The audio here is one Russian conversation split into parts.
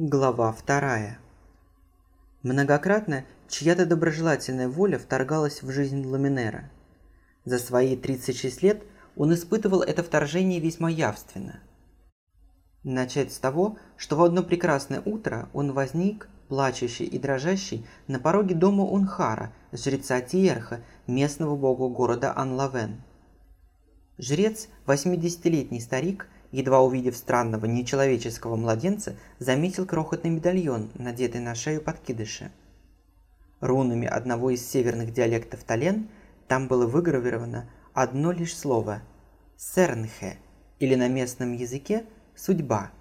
Глава вторая. Многократно чья-то доброжелательная воля вторгалась в жизнь Ламинера. За свои 36 лет он испытывал это вторжение весьма явственно. Начать с того, что в одно прекрасное утро он возник, плачущий и дрожащий, на пороге дома Унхара, жреца Тиерха, местного бога города Анлавен. Жрец, 80-летний старик – едва увидев странного нечеловеческого младенца, заметил крохотный медальон, надетый на шею подкидыша. Рунами одного из северных диалектов Тален там было выгравировано одно лишь слово «Сернхе» или на местном языке «судьба».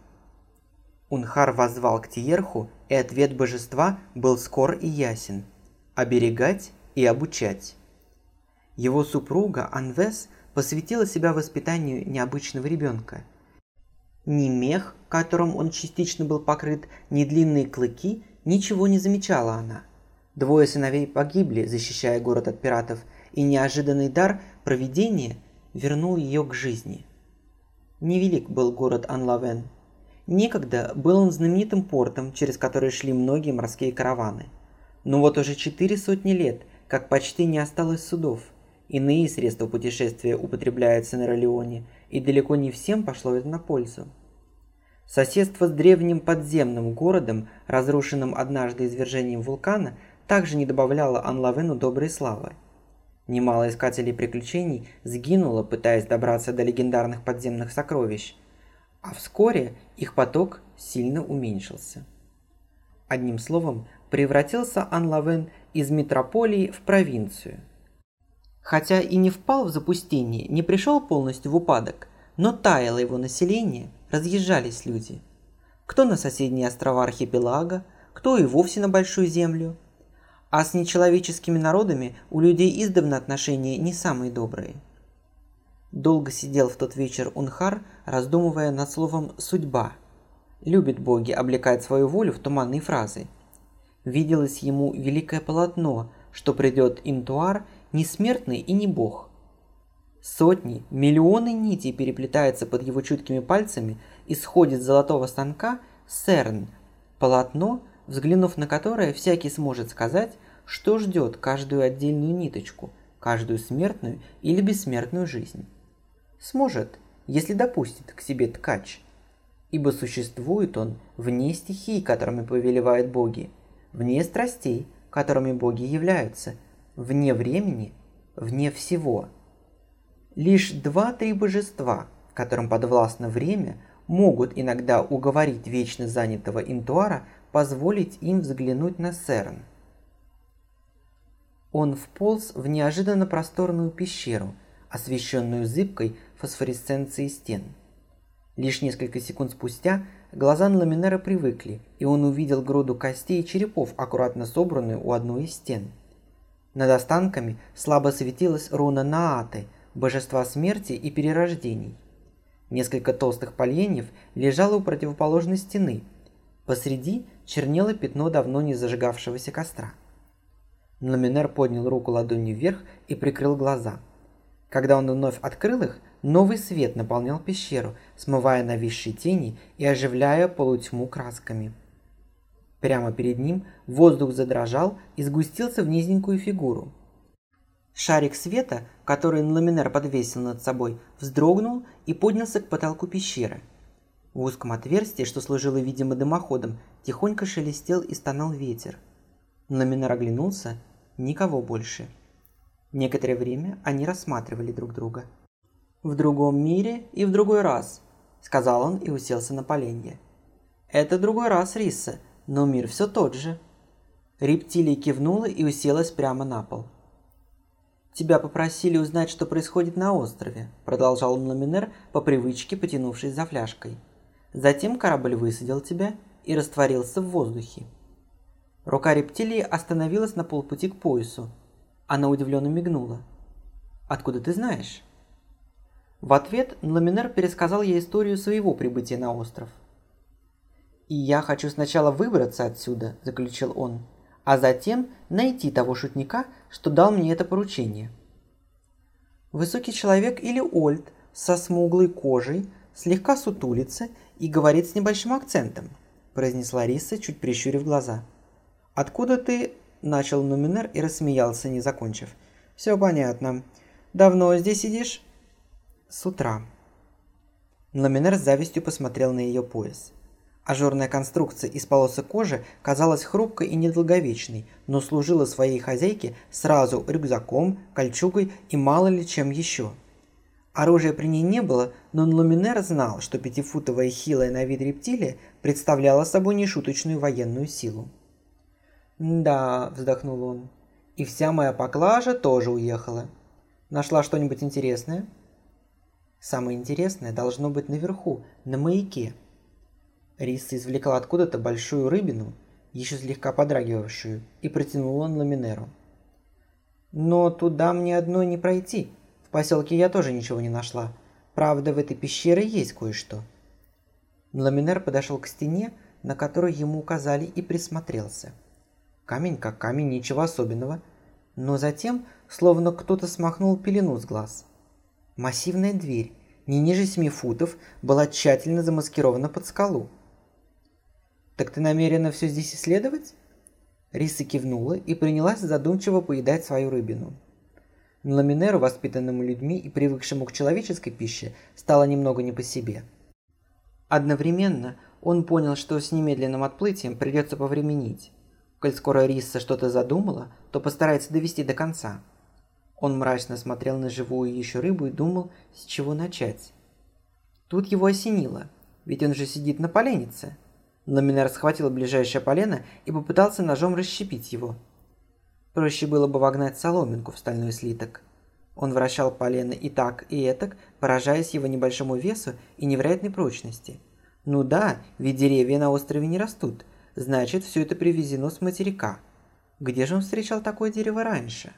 Унхар воззвал к Тиерху, и ответ божества был скор и ясен – оберегать и обучать. Его супруга Анвес посвятила себя воспитанию необычного ребенка – ни мех, которым он частично был покрыт, ни длинные клыки, ничего не замечала она. Двое сыновей погибли, защищая город от пиратов, и неожиданный дар провидения вернул ее к жизни. Невелик был город Анлавен. Некогда был он знаменитым портом, через который шли многие морские караваны. Но вот уже четыре сотни лет, как почти не осталось судов. Иные средства путешествия употребляются на Ролеоне, и далеко не всем пошло это на пользу. Соседство с древним подземным городом, разрушенным однажды извержением вулкана, также не добавляло Анлавену доброй славы. Немало искателей приключений сгинуло, пытаясь добраться до легендарных подземных сокровищ, а вскоре их поток сильно уменьшился. Одним словом, превратился Анлавен из метрополии в провинцию. Хотя и не впал в запустение, не пришел полностью в упадок, но таяло его население – разъезжались люди. Кто на соседние острова архипелага, кто и вовсе на Большую Землю. А с нечеловеческими народами у людей издавна отношения не самые добрые. Долго сидел в тот вечер Унхар, раздумывая над словом «судьба». Любит боги облекать свою волю в туманные фразы. Виделось ему великое полотно, что придет Интуар, не смертный и не бог, Сотни, миллионы нитей переплетаются под его чуткими пальцами и сходит с золотого станка Серн, полотно, взглянув на которое всякий сможет сказать, что ждет каждую отдельную ниточку, каждую смертную или бессмертную жизнь. Сможет, если допустит к себе ткач. Ибо существует он вне стихий, которыми повелевают боги, вне страстей, которыми боги являются, вне времени, вне всего – Лишь два-три божества, которым подвластно время, могут иногда уговорить вечно занятого Интуара позволить им взглянуть на Серн. Он вполз в неожиданно просторную пещеру, освещенную зыбкой фосфоресценцией стен. Лишь несколько секунд спустя глаза Ламинера привыкли, и он увидел груду костей и черепов, аккуратно собранную у одной из стен. Над останками слабо светилась руна Нааты – божества смерти и перерождений. Несколько толстых поленьев лежало у противоположной стены. Посреди чернело пятно давно не зажигавшегося костра. Ламинер поднял руку ладонью вверх и прикрыл глаза. Когда он вновь открыл их, новый свет наполнял пещеру, смывая нависшие тени и оживляя полутьму красками. Прямо перед ним воздух задрожал и сгустился в низенькую фигуру. Шарик света, который ламинер подвесил над собой, вздрогнул и поднялся к потолку пещеры. В узком отверстии, что служило, видимо, дымоходом, тихонько шелестел и стонал ветер. Ламинер оглянулся, никого больше. Некоторое время они рассматривали друг друга. «В другом мире и в другой раз», — сказал он и уселся на поленье. «Это другой раз, Риса, но мир все тот же». Рептилия кивнула и уселась прямо на пол. «Тебя попросили узнать, что происходит на острове», – продолжал Ламинер по привычке, потянувшись за фляжкой. «Затем корабль высадил тебя и растворился в воздухе». Рука рептилии остановилась на полпути к поясу. Она удивленно мигнула. «Откуда ты знаешь?» В ответ Ламинер пересказал ей историю своего прибытия на остров. «И я хочу сначала выбраться отсюда», – заключил он, а затем найти того шутника, что дал мне это поручение. Высокий человек или Ольд со смуглой кожей, слегка сутулится и говорит с небольшим акцентом, произнесла Риса, чуть прищурив глаза. «Откуда ты?» – начал Нуминер и рассмеялся, не закончив. «Все понятно. Давно здесь сидишь?» «С утра». Ламинер с завистью посмотрел на ее пояс. Ажурная конструкция из полосок кожи казалась хрупкой и недолговечной, но служила своей хозяйке сразу рюкзаком, кольчугой и мало ли чем еще. Оружия при ней не было, но Ламинер знал, что пятифутовая хилая на вид рептилия представляла собой нешуточную военную силу. «Да», – вздохнул он, – «и вся моя поклажа тоже уехала. Нашла что-нибудь интересное?» «Самое интересное должно быть наверху, на маяке», Риса извлекла откуда-то большую рыбину, еще слегка подрагивавшую, и протянула на Ламинеру. «Но туда мне одной не пройти. В поселке я тоже ничего не нашла. Правда, в этой пещере есть кое-что». Ламинер подошел к стене, на которой ему указали, и присмотрелся. Камень как камень, ничего особенного. Но затем, словно кто-то смахнул пелену с глаз. Массивная дверь, не ниже семи футов, была тщательно замаскирована под скалу. «Так ты намерена все здесь исследовать?» Риса кивнула и принялась задумчиво поедать свою рыбину. Ламинеру, воспитанному людьми и привыкшему к человеческой пище, стало немного не по себе. Одновременно он понял, что с немедленным отплытием придется повременить. Коль скоро Риса что-то задумала, то постарается довести до конца. Он мрачно смотрел на живую еще рыбу и думал, с чего начать. Тут его осенило, ведь он же сидит на поленнице – Ламинар схватил ближайшее полено и попытался ножом расщепить его. Проще было бы вогнать соломинку в стальной слиток. Он вращал полено и так, и этак, поражаясь его небольшому весу и невероятной прочности. Ну да, ведь деревья на острове не растут, значит, все это привезено с материка. Где же он встречал такое дерево раньше?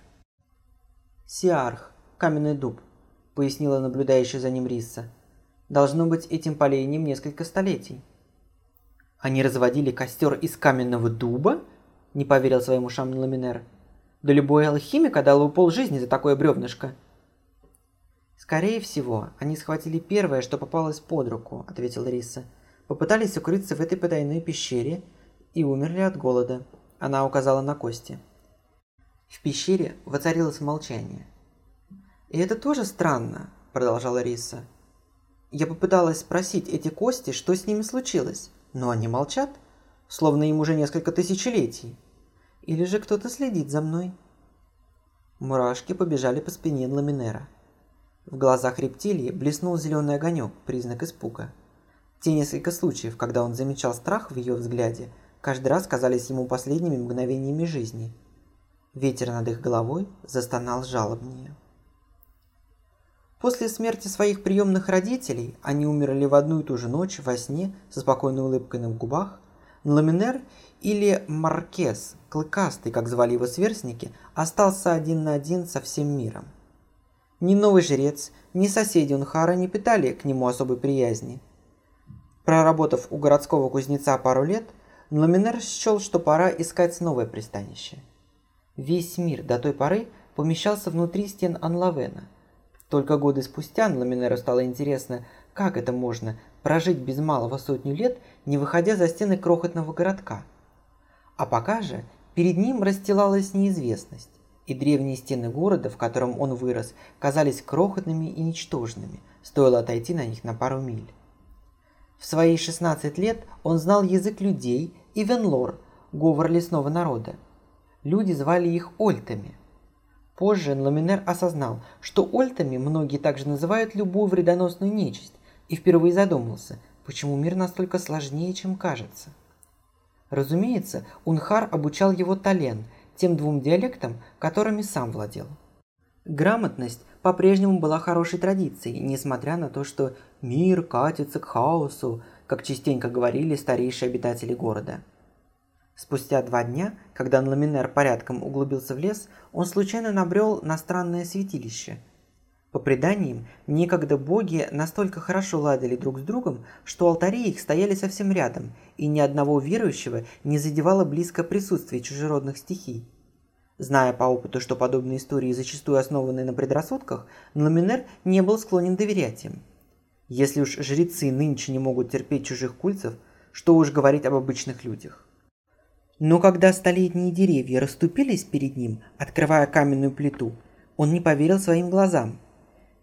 Сиарх, каменный дуб, пояснила наблюдающая за ним Риса. Должно быть этим поленьем несколько столетий. Они разводили костер из каменного дуба? Не поверил своим ушам Ламинер. Да любой алхимик отдал бы полжизни за такое бревнышко. Скорее всего, они схватили первое, что попалось под руку, ответил Риса. Попытались укрыться в этой потайной пещере и умерли от голода. Она указала на кости. В пещере воцарилось молчание. «И это тоже странно», – продолжала Риса. «Я попыталась спросить эти кости, что с ними случилось. Но они молчат, словно им уже несколько тысячелетий. Или же кто-то следит за мной. Мурашки побежали по спине Ламинера. В глазах рептилии блеснул зеленый огонек, признак испуга. Те несколько случаев, когда он замечал страх в ее взгляде, каждый раз казались ему последними мгновениями жизни. Ветер над их головой застонал жалобнее. После смерти своих приемных родителей они умерли в одну и ту же ночь во сне со спокойной улыбкой на губах. Ламинер или Маркес, клыкастый, как звали его сверстники, остался один на один со всем миром. Ни новый жрец, ни соседи Унхара не питали к нему особой приязни. Проработав у городского кузнеца пару лет, Ламинер счел, что пора искать новое пристанище. Весь мир до той поры помещался внутри стен Анлавена – только годы спустя Ламинеру стало интересно, как это можно прожить без малого сотню лет, не выходя за стены крохотного городка. А пока же перед ним расстилалась неизвестность, и древние стены города, в котором он вырос, казались крохотными и ничтожными, стоило отойти на них на пару миль. В свои 16 лет он знал язык людей и венлор, говор лесного народа. Люди звали их ольтами, Позже Ламинер осознал, что ольтами многие также называют любую вредоносную нечисть, и впервые задумался, почему мир настолько сложнее, чем кажется. Разумеется, Унхар обучал его Тален, тем двум диалектам, которыми сам владел. Грамотность по-прежнему была хорошей традицией, несмотря на то, что мир катится к хаосу, как частенько говорили старейшие обитатели города – Спустя два дня, когда Ламинер порядком углубился в лес, он случайно набрел на странное святилище. По преданиям, некогда боги настолько хорошо ладили друг с другом, что алтари их стояли совсем рядом, и ни одного верующего не задевало близко присутствие чужеродных стихий. Зная по опыту, что подобные истории зачастую основаны на предрассудках, Ламинер не был склонен доверять им. Если уж жрецы нынче не могут терпеть чужих культов – что уж говорить об обычных людях. Но когда столетние деревья расступились перед ним, открывая каменную плиту, он не поверил своим глазам.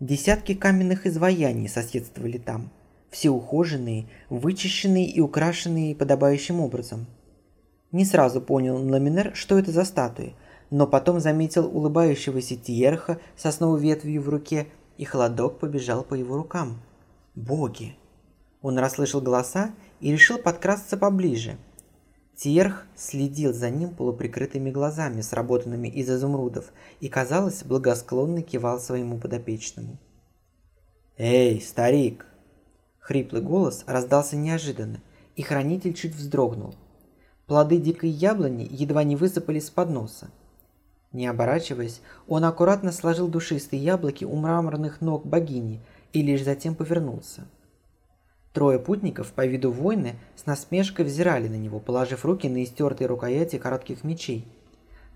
Десятки каменных изваяний соседствовали там, все ухоженные, вычищенные и украшенные подобающим образом. Не сразу понял Ламинер, что это за статуи, но потом заметил улыбающегося Тиерха с основой ветвью в руке, и холодок побежал по его рукам. Боги! Он расслышал голоса и решил подкрасться поближе. Тиерх следил за ним полуприкрытыми глазами, сработанными из изумрудов, и, казалось, благосклонно кивал своему подопечному. «Эй, старик!» Хриплый голос раздался неожиданно, и хранитель чуть вздрогнул. Плоды дикой яблони едва не высыпались с подноса. Не оборачиваясь, он аккуратно сложил душистые яблоки у мраморных ног богини и лишь затем повернулся. Трое путников по виду воины с насмешкой взирали на него, положив руки на истертые рукояти коротких мечей.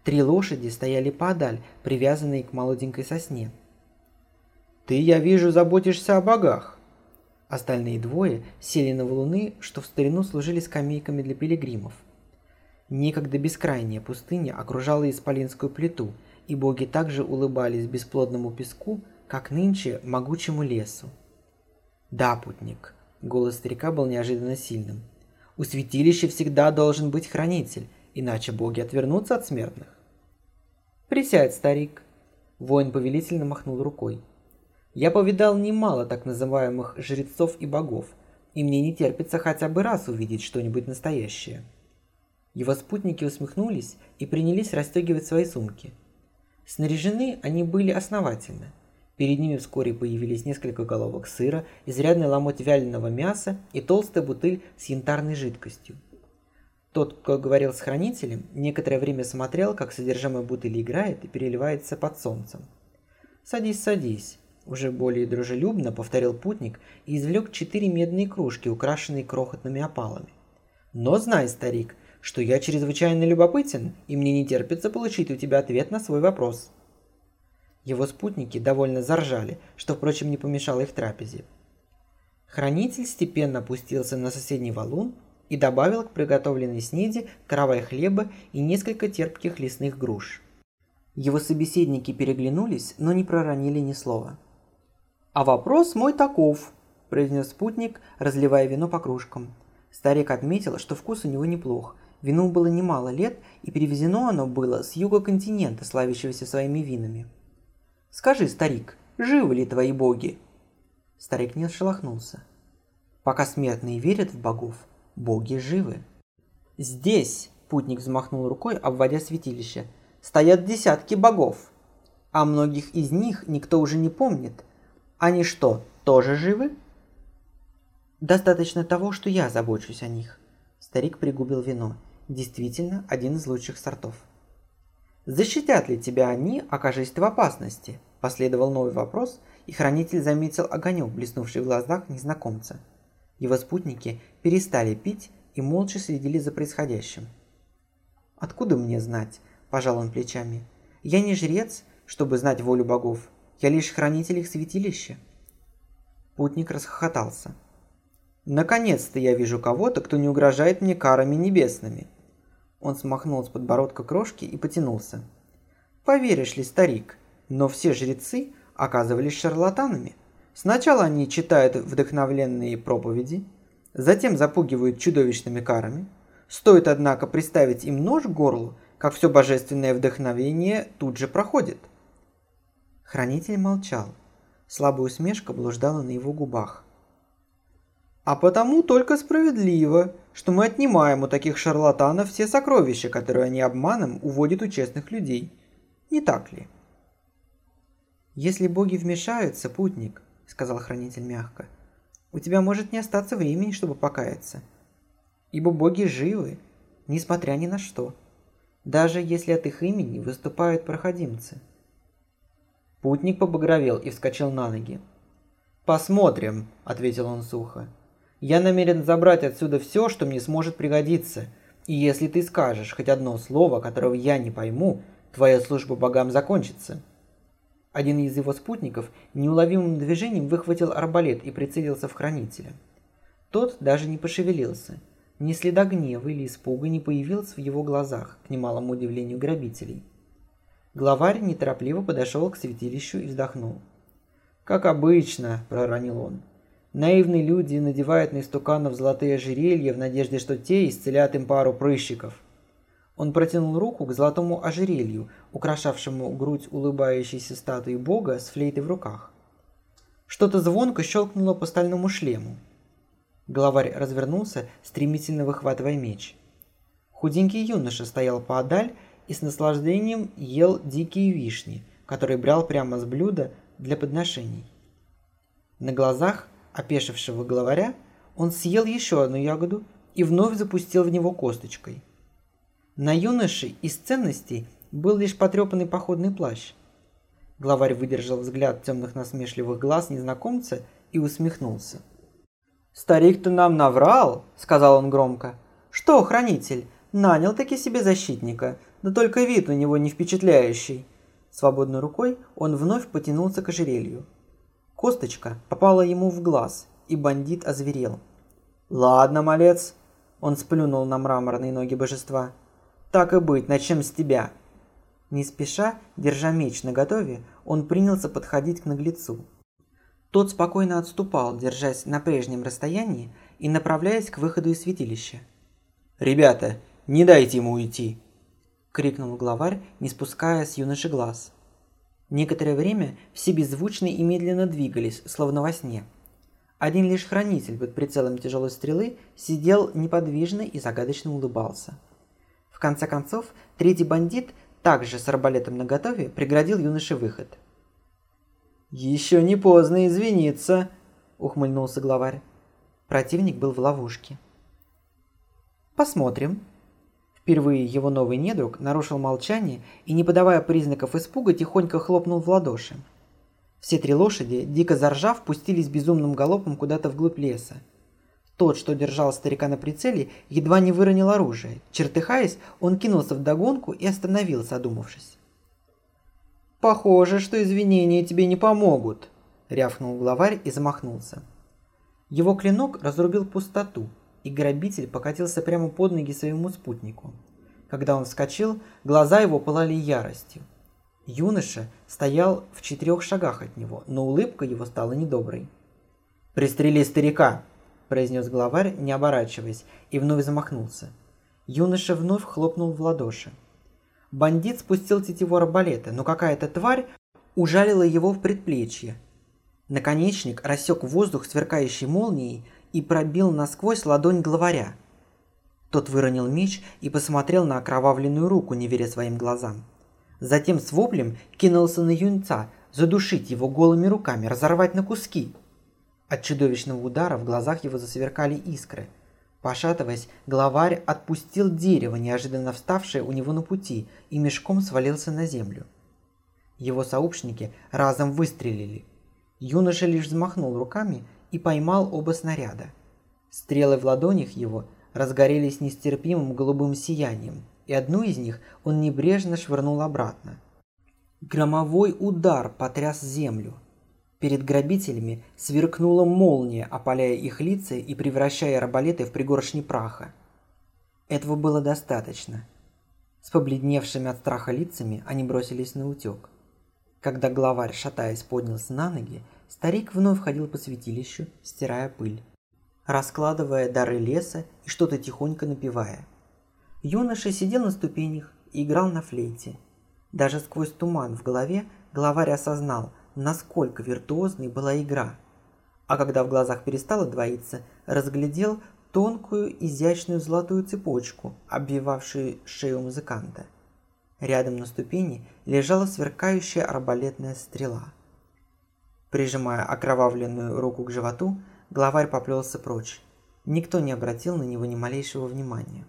Три лошади стояли подаль, привязанные к молоденькой сосне. «Ты, я вижу, заботишься о богах!» Остальные двое сели на валуны, что в старину служили скамейками для пилигримов. Некогда бескрайняя пустыня окружала исполинскую плиту, и боги также улыбались бесплодному песку, как нынче могучему лесу. «Да, путник, Голос старика был неожиданно сильным. «У святилища всегда должен быть хранитель, иначе боги отвернутся от смертных». «Присядь, старик!» Воин повелительно махнул рукой. «Я повидал немало так называемых жрецов и богов, и мне не терпится хотя бы раз увидеть что-нибудь настоящее». Его спутники усмехнулись и принялись расстегивать свои сумки. Снаряжены они были основательно – Перед ними вскоре появились несколько головок сыра, изрядный ломоть вяленого мяса и толстая бутыль с янтарной жидкостью. Тот, кто говорил с хранителем, некоторое время смотрел, как содержимое бутыли играет и переливается под солнцем. «Садись, садись», – уже более дружелюбно повторил путник и извлек четыре медные кружки, украшенные крохотными опалами. «Но знай, старик, что я чрезвычайно любопытен, и мне не терпится получить у тебя ответ на свой вопрос». Его спутники довольно заржали, что, впрочем, не помешало их трапезе. Хранитель степенно опустился на соседний валун и добавил к приготовленной снеди каравай хлеба и несколько терпких лесных груш. Его собеседники переглянулись, но не проронили ни слова. «А вопрос мой таков», – произнес спутник, разливая вино по кружкам. Старик отметил, что вкус у него неплох. Вину было немало лет, и перевезено оно было с юга континента, славящегося своими винами. Скажи, старик, живы ли твои боги?» Старик не шелохнулся. «Пока смертные верят в богов, боги живы». «Здесь!» – путник взмахнул рукой, обводя святилище. «Стоят десятки богов, а многих из них никто уже не помнит. Они что, тоже живы?» «Достаточно того, что я забочусь о них». Старик пригубил вино. Действительно, один из лучших сортов. Защитят ли тебя они, окажись ты в опасности? Последовал новый вопрос, и хранитель заметил огонек, блеснувший в глазах незнакомца. Его спутники перестали пить и молча следили за происходящим. «Откуда мне знать?» – пожал он плечами. «Я не жрец, чтобы знать волю богов. Я лишь хранитель их святилища». Путник расхохотался. «Наконец-то я вижу кого-то, кто не угрожает мне карами небесными», он смахнул с подбородка крошки и потянулся. «Поверишь ли, старик, но все жрецы оказывались шарлатанами. Сначала они читают вдохновленные проповеди, затем запугивают чудовищными карами. Стоит, однако, приставить им нож к горлу, как все божественное вдохновение тут же проходит». Хранитель молчал. Слабая усмешка блуждала на его губах. «А потому только справедливо, что мы отнимаем у таких шарлатанов все сокровища, которые они обманом уводят у честных людей. Не так ли? «Если боги вмешаются, путник», — сказал хранитель мягко, — «у тебя может не остаться времени, чтобы покаяться. Ибо боги живы, несмотря ни на что, даже если от их имени выступают проходимцы». Путник побагровел и вскочил на ноги. «Посмотрим», — ответил он сухо. Я намерен забрать отсюда все, что мне сможет пригодиться. И если ты скажешь хоть одно слово, которого я не пойму, твоя служба богам закончится». Один из его спутников неуловимым движением выхватил арбалет и прицелился в хранителя. Тот даже не пошевелился. Ни следа гнева или испуга не появилось в его глазах, к немалому удивлению грабителей. Главарь неторопливо подошел к святилищу и вздохнул. «Как обычно», – проронил он. «Наивные люди надевают на истуканов золотые ожерелья в надежде, что те исцелят им пару прыщиков». Он протянул руку к золотому ожерелью, украшавшему грудь улыбающейся статуи бога с флейтой в руках. Что-то звонко щелкнуло по стальному шлему. Главарь развернулся, стремительно выхватывая меч. Худенький юноша стоял поодаль и с наслаждением ел дикие вишни, которые брал прямо с блюда для подношений. На глазах опешившего главаря он съел еще одну ягоду и вновь запустил в него косточкой – на юноше из ценностей был лишь потрепанный походный плащ. Главарь выдержал взгляд темных насмешливых глаз незнакомца и усмехнулся. «Старик-то нам наврал», — сказал он громко. «Что, хранитель, нанял таки себе защитника, да только вид у него не впечатляющий». Свободной рукой он вновь потянулся к ожерелью. Косточка попала ему в глаз, и бандит озверел. «Ладно, малец», — он сплюнул на мраморные ноги божества. Так и быть, начнем с тебя. Не спеша, держа меч наготове, он принялся подходить к наглецу. Тот спокойно отступал, держась на прежнем расстоянии и направляясь к выходу из святилища. «Ребята, не дайте ему уйти!» – крикнул главарь, не спуская с юноши глаз. Некоторое время все беззвучно и медленно двигались, словно во сне. Один лишь хранитель под прицелом тяжелой стрелы сидел неподвижно и загадочно улыбался – в конце концов, третий бандит, также с арбалетом наготове, преградил юноше выход. «Еще не поздно извиниться», — ухмыльнулся главарь. Противник был в ловушке. «Посмотрим». Впервые его новый недруг нарушил молчание и, не подавая признаков испуга, тихонько хлопнул в ладоши. Все три лошади, дико заржав, пустились безумным галопом куда-то вглубь леса. Тот, что держал старика на прицеле, едва не выронил оружие. Чертыхаясь, он кинулся в догонку и остановился, одумавшись. «Похоже, что извинения тебе не помогут», – рявкнул главарь и замахнулся. Его клинок разрубил пустоту, и грабитель покатился прямо под ноги своему спутнику. Когда он вскочил, глаза его пылали яростью. Юноша стоял в четырех шагах от него, но улыбка его стала недоброй. «Пристрели старика!» произнес главарь, не оборачиваясь, и вновь замахнулся. Юноша вновь хлопнул в ладоши. Бандит спустил тетиву арбалета, но какая-то тварь ужалила его в предплечье. Наконечник рассек воздух сверкающей молнией и пробил насквозь ладонь главаря. Тот выронил меч и посмотрел на окровавленную руку, не веря своим глазам. Затем с воплем кинулся на юнца, задушить его голыми руками, разорвать на куски. От чудовищного удара в глазах его засверкали искры. Пошатываясь, главарь отпустил дерево, неожиданно вставшее у него на пути, и мешком свалился на землю. Его сообщники разом выстрелили. Юноша лишь взмахнул руками и поймал оба снаряда. Стрелы в ладонях его разгорелись нестерпимым голубым сиянием, и одну из них он небрежно швырнул обратно. Громовой удар потряс землю – Перед грабителями сверкнула молния, опаляя их лица и превращая арбалеты в пригоршни праха. Этого было достаточно. С побледневшими от страха лицами они бросились на утек. Когда главарь, шатаясь, поднялся на ноги, старик вновь ходил по святилищу, стирая пыль, раскладывая дары леса и что-то тихонько напевая. Юноша сидел на ступенях и играл на флейте. Даже сквозь туман в голове главарь осознал – насколько виртуозной была игра. А когда в глазах перестало двоиться, разглядел тонкую изящную золотую цепочку, обвивавшую шею музыканта. Рядом на ступени лежала сверкающая арбалетная стрела. Прижимая окровавленную руку к животу, главарь поплелся прочь. Никто не обратил на него ни малейшего внимания.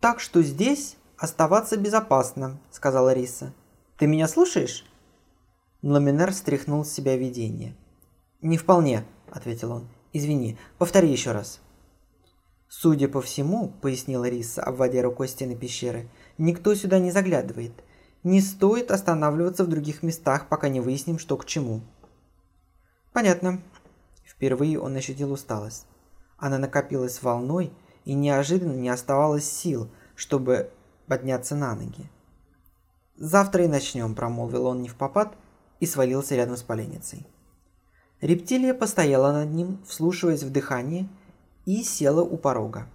«Так что здесь оставаться безопасно», — сказала Риса. Ты меня слушаешь?» Ламинер стряхнул с себя видение. «Не вполне», — ответил он. «Извини, повтори еще раз». «Судя по всему», — пояснила Риса, обводя рукой стены пещеры, — «никто сюда не заглядывает. Не стоит останавливаться в других местах, пока не выясним, что к чему». «Понятно». Впервые он ощутил усталость. Она накопилась волной, и неожиданно не оставалось сил, чтобы подняться на ноги. «Завтра и начнем», – промолвил он не в попад и свалился рядом с поленницей. Рептилия постояла над ним, вслушиваясь в дыхание, и села у порога.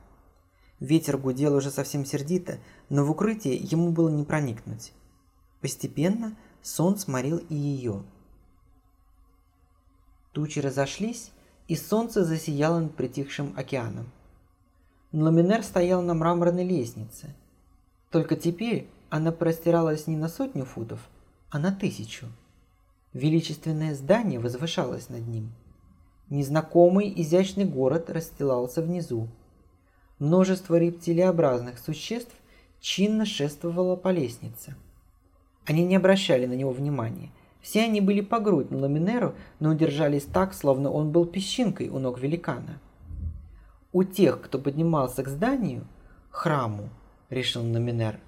Ветер гудел уже совсем сердито, но в укрытие ему было не проникнуть. Постепенно сон сморил и ее. Тучи разошлись, и солнце засияло над притихшим океаном. Ламинер стоял на мраморной лестнице. Только теперь она простиралась не на сотню футов, а на тысячу. Величественное здание возвышалось над ним. Незнакомый изящный город расстилался внизу. Множество рептилиобразных существ чинно шествовало по лестнице. Они не обращали на него внимания. Все они были по грудь на Ламинеру, но удержались так, словно он был песчинкой у ног великана. У тех, кто поднимался к зданию, храму, решил Номинер,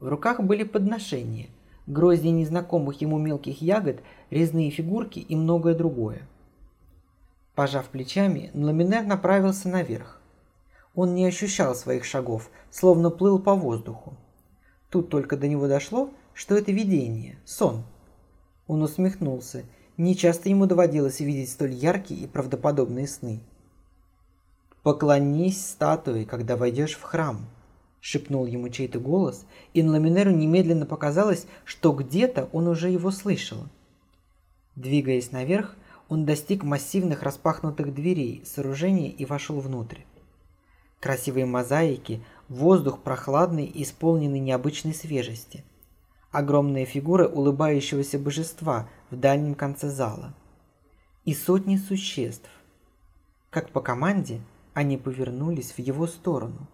в руках были подношения, грозди незнакомых ему мелких ягод, резные фигурки и многое другое. Пожав плечами, Ламинер направился наверх. Он не ощущал своих шагов, словно плыл по воздуху. Тут только до него дошло, что это видение, сон. Он усмехнулся. Нечасто ему доводилось видеть столь яркие и правдоподобные сны. «Поклонись статуе, когда войдешь в храм», – шепнул ему чей-то голос, и Ламинеру немедленно показалось, что где-то он уже его слышал. Двигаясь наверх, он достиг массивных распахнутых дверей сооружения и вошел внутрь. Красивые мозаики, воздух прохладный и исполненный необычной свежести. Огромная фигура улыбающегося божества в дальнем конце зала. И сотни существ. Как по команде – они повернулись в его сторону.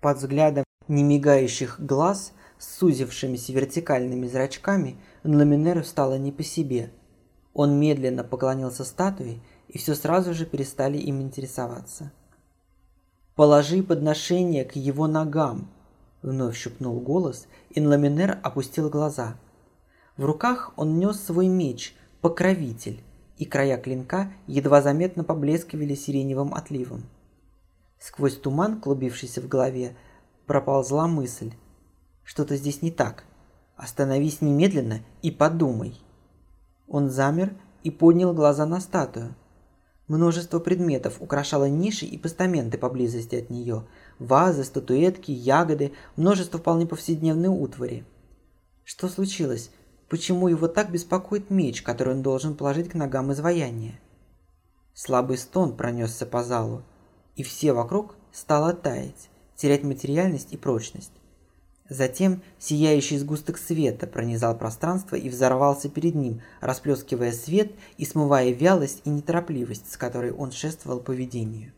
Под взглядом немигающих глаз с сузившимися вертикальными зрачками Ламинеру стало не по себе. Он медленно поклонился статуе, и все сразу же перестали им интересоваться. «Положи подношение к его ногам!» – вновь шепнул голос, и Ламинер опустил глаза. В руках он нес свой меч, покровитель, и края клинка едва заметно поблескивали сиреневым отливом. Сквозь туман, клубившийся в голове, проползла мысль. Что-то здесь не так. Остановись немедленно и подумай. Он замер и поднял глаза на статую. Множество предметов украшало ниши и постаменты поблизости от нее. Вазы, статуэтки, ягоды, множество вполне повседневной утвари. Что случилось? Почему его так беспокоит меч, который он должен положить к ногам изваяния? Слабый стон пронесся по залу, и все вокруг стало таять, терять материальность и прочность. Затем сияющий сгусток света пронизал пространство и взорвался перед ним, расплескивая свет и смывая вялость и неторопливость, с которой он шествовал по видению.